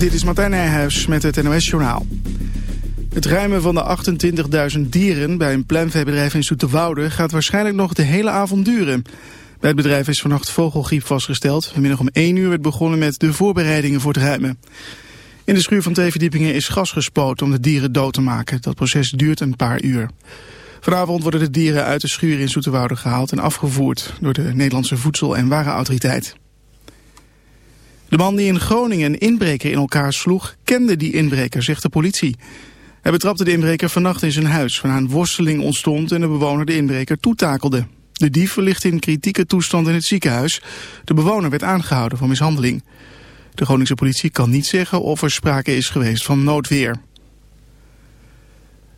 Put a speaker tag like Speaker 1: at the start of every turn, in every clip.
Speaker 1: Dit is Martijn Nijhuis met het NOS-journaal. Het ruimen van de 28.000 dieren bij een pluimveebedrijf in Zoeterwoude gaat waarschijnlijk nog de hele avond duren. Bij het bedrijf is vannacht vogelgriep vastgesteld. Vanmiddag om 1 uur werd begonnen met de voorbereidingen voor het ruimen. In de schuur van twee verdiepingen is gas gespoten om de dieren dood te maken. Dat proces duurt een paar uur. Vanavond worden de dieren uit de schuur in Zoeterwoude gehaald en afgevoerd door de Nederlandse Voedsel- en Warenautoriteit. De man die in Groningen een inbreker in elkaar sloeg, kende die inbreker, zegt de politie. Hij betrapte de inbreker vannacht in zijn huis, waarna een worsteling ontstond en de bewoner de inbreker toetakelde. De dief ligt in kritieke toestand in het ziekenhuis. De bewoner werd aangehouden voor mishandeling. De Groningse politie kan niet zeggen of er sprake is geweest van noodweer.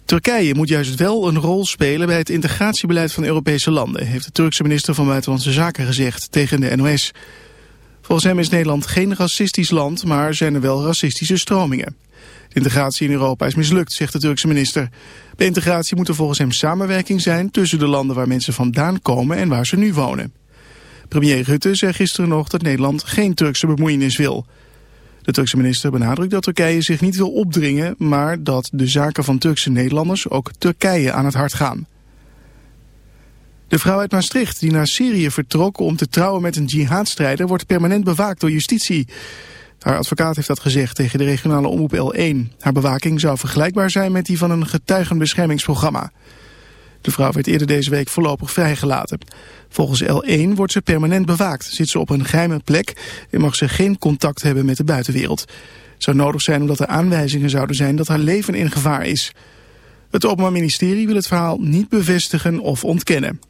Speaker 1: Turkije moet juist wel een rol spelen bij het integratiebeleid van Europese landen, heeft de Turkse minister van Buitenlandse Zaken gezegd tegen de NOS. Volgens hem is Nederland geen racistisch land, maar zijn er wel racistische stromingen. De integratie in Europa is mislukt, zegt de Turkse minister. Bij integratie moet er volgens hem samenwerking zijn tussen de landen waar mensen vandaan komen en waar ze nu wonen. Premier Rutte zei gisteren nog dat Nederland geen Turkse bemoeienis wil. De Turkse minister benadrukt dat Turkije zich niet wil opdringen, maar dat de zaken van Turkse Nederlanders ook Turkije aan het hart gaan. De vrouw uit Maastricht die naar Syrië vertrok om te trouwen met een jihadstrijder wordt permanent bewaakt door justitie. Haar advocaat heeft dat gezegd tegen de regionale omroep L1. Haar bewaking zou vergelijkbaar zijn met die van een getuigenbeschermingsprogramma. De vrouw werd eerder deze week voorlopig vrijgelaten. Volgens L1 wordt ze permanent bewaakt, zit ze op een geheime plek en mag ze geen contact hebben met de buitenwereld. Het zou nodig zijn omdat er aanwijzingen zouden zijn dat haar leven in gevaar is. Het Openbaar Ministerie wil het verhaal niet bevestigen of ontkennen.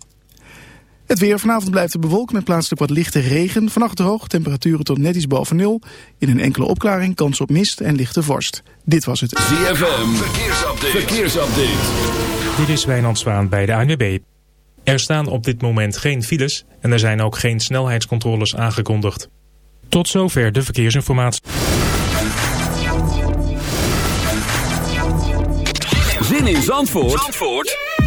Speaker 1: Het weer vanavond blijft bewolkt met plaatselijk wat lichte regen. Vannacht droog, temperaturen tot net iets boven nul. In een enkele opklaring kans op mist en lichte vorst. Dit was het.
Speaker 2: ZFM, verkeersupdate. verkeersupdate.
Speaker 3: Dit is Wijnand Zwaan bij de ANWB. Er staan op dit moment geen files en er zijn ook geen snelheidscontroles aangekondigd. Tot zover de verkeersinformatie.
Speaker 2: Zin in Zandvoort, Zandvoort?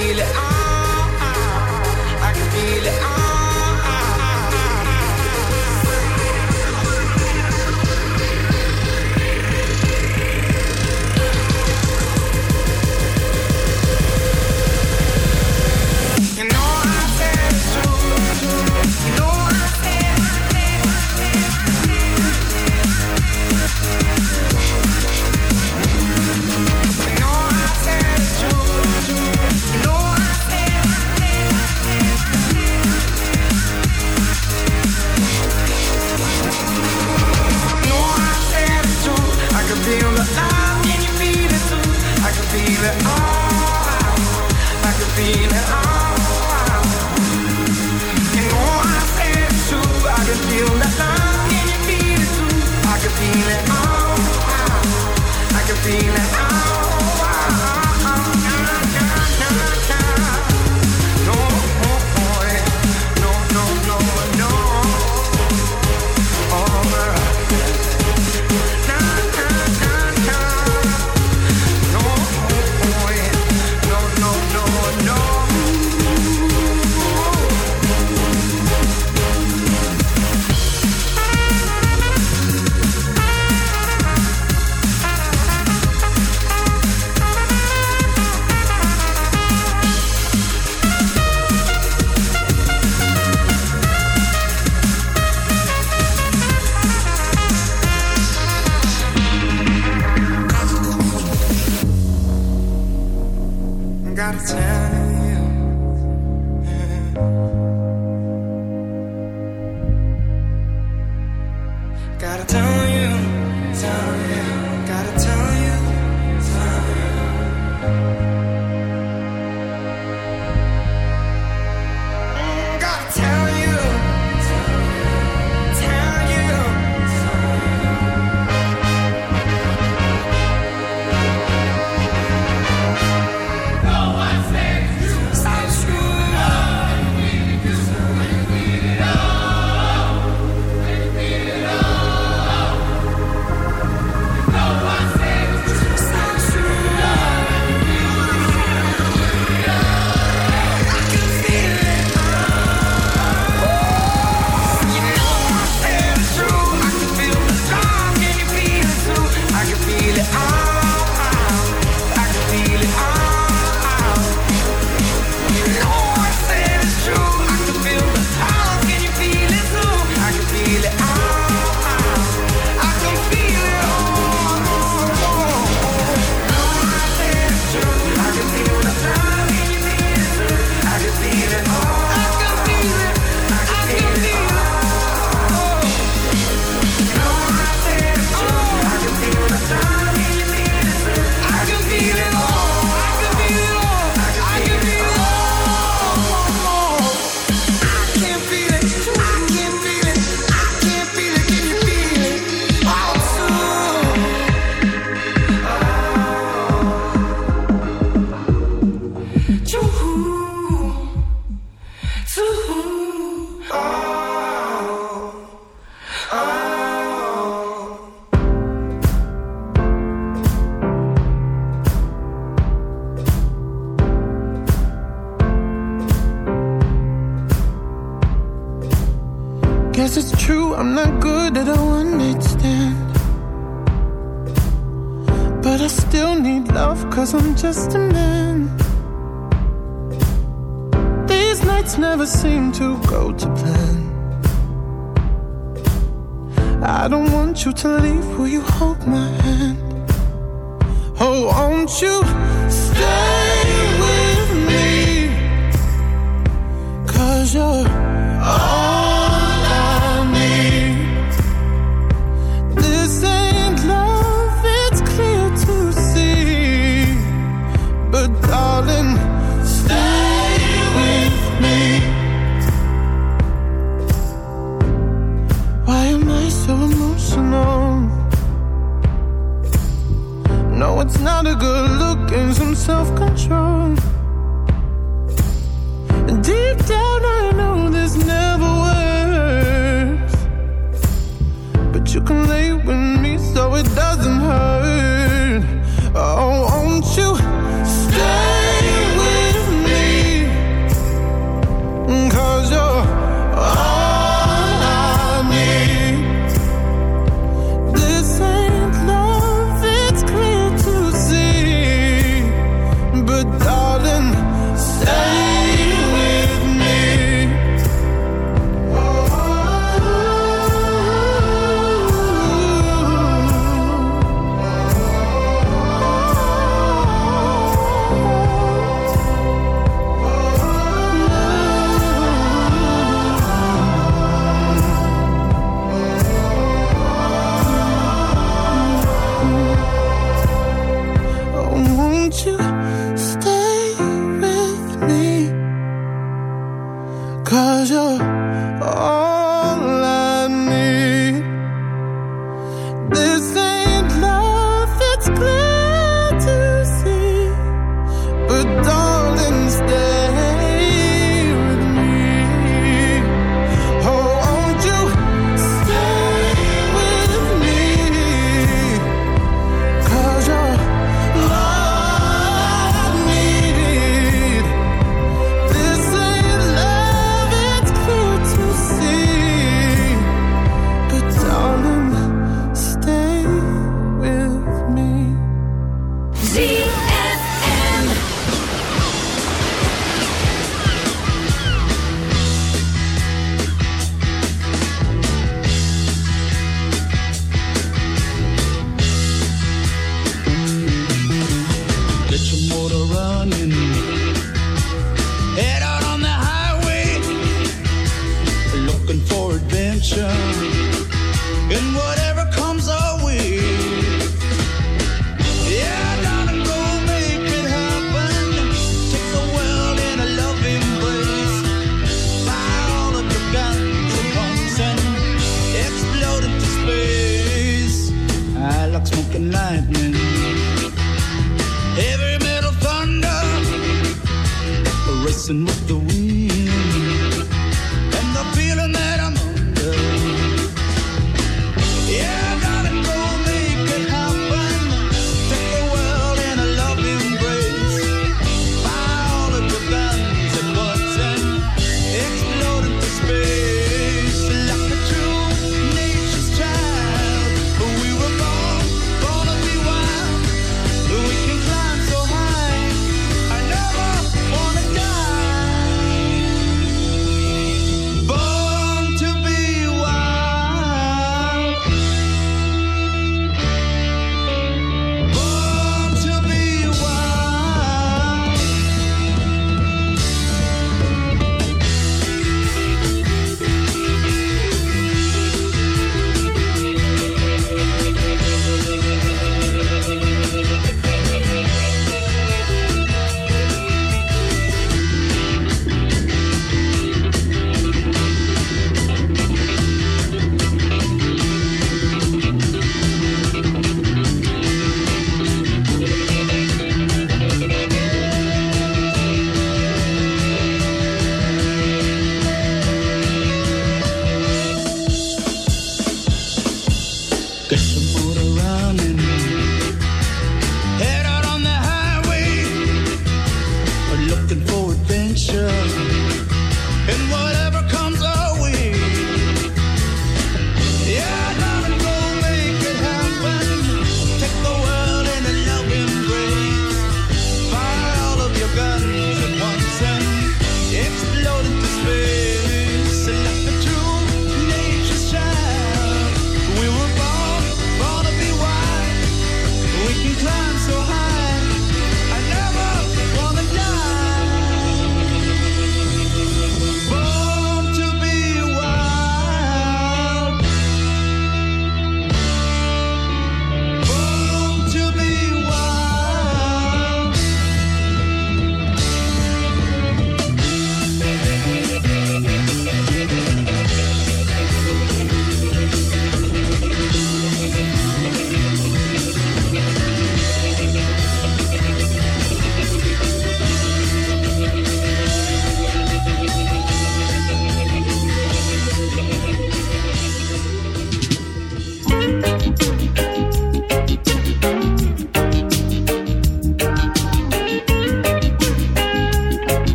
Speaker 4: feel it. Ah, ah. I can feel it.
Speaker 5: Ah.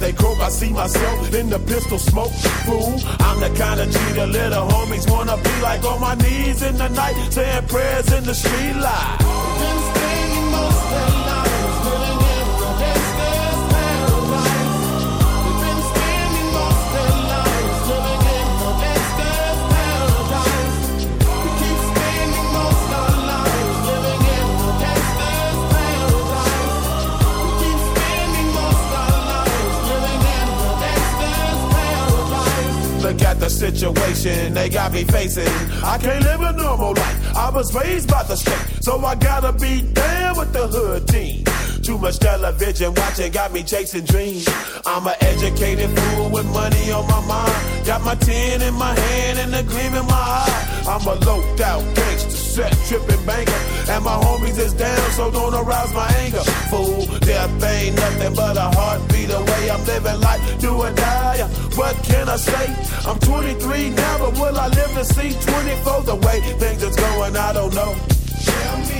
Speaker 6: They croak, I see myself in the pistol smoke. Fool, I'm the kind of G the little homies wanna be like on my knees in the night, saying prayers in the street light. Look at the situation they got me facing. I can't live a normal life. I was raised by the state, so I gotta be down with the hood team. Too much television watching got me chasing dreams. I'm an educated fool with money on my mind. Got my tin in my hand and a gleam in my eye. I'm a loped out gangster, set tripping banker. And my homies is down, so don't arouse my anger. Fool, death ain't nothing but a heartbeat away. I'm living life, do or die. What can I say? I'm 23 now, but will I live to see 24? The way things is going, I don't know.
Speaker 7: Tell me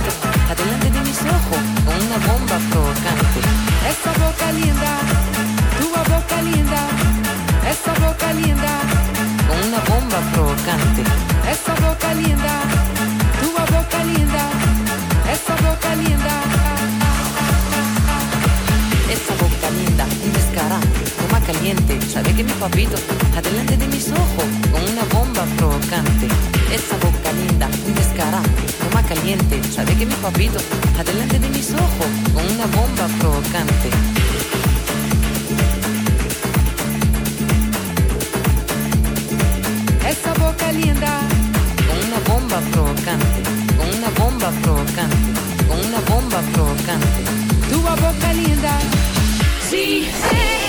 Speaker 8: adelante de mis ojos, con una bomba provocante. Esa boca linda,
Speaker 9: tu boca linda,
Speaker 8: esa boca linda, con una bomba provocante. Esa boca linda,
Speaker 9: tu boca linda, esa boca linda.
Speaker 8: Esa boca linda y descarada, toma caliente, sabe que mi papito, adelante de mis ojos, con una bomba provocante. Esa boca linda caliente. Sabe que mi papito está delante de mis ojos con una bomba provocante.
Speaker 9: Esa boca linda
Speaker 8: con una bomba provocante, con una bomba provocante, con una bomba provocante.
Speaker 9: Tu boca linda.
Speaker 2: Sí, sí.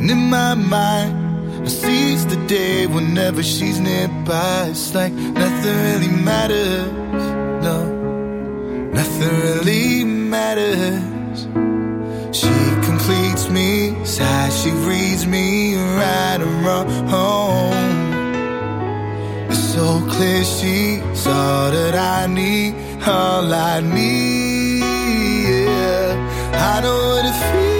Speaker 2: And
Speaker 10: in my mind, I seize the day whenever she's nearby. It's like nothing really matters, no, nothing really matters. She completes me, sighs, she reads me right and wrong so clear she's all that I need, all I need. Yeah, I know what it feels.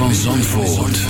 Speaker 11: van Zandvoort.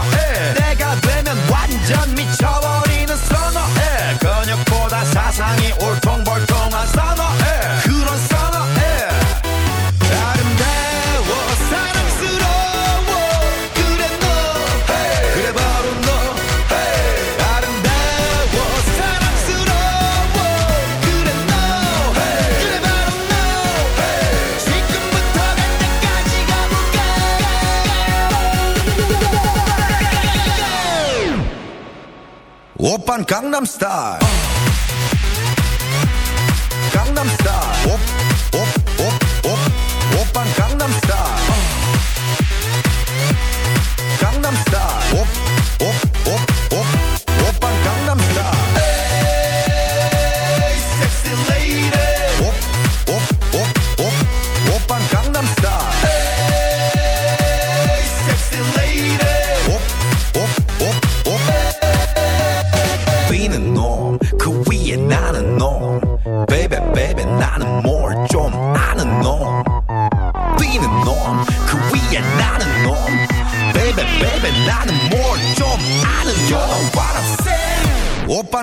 Speaker 7: Open Gangnam Style.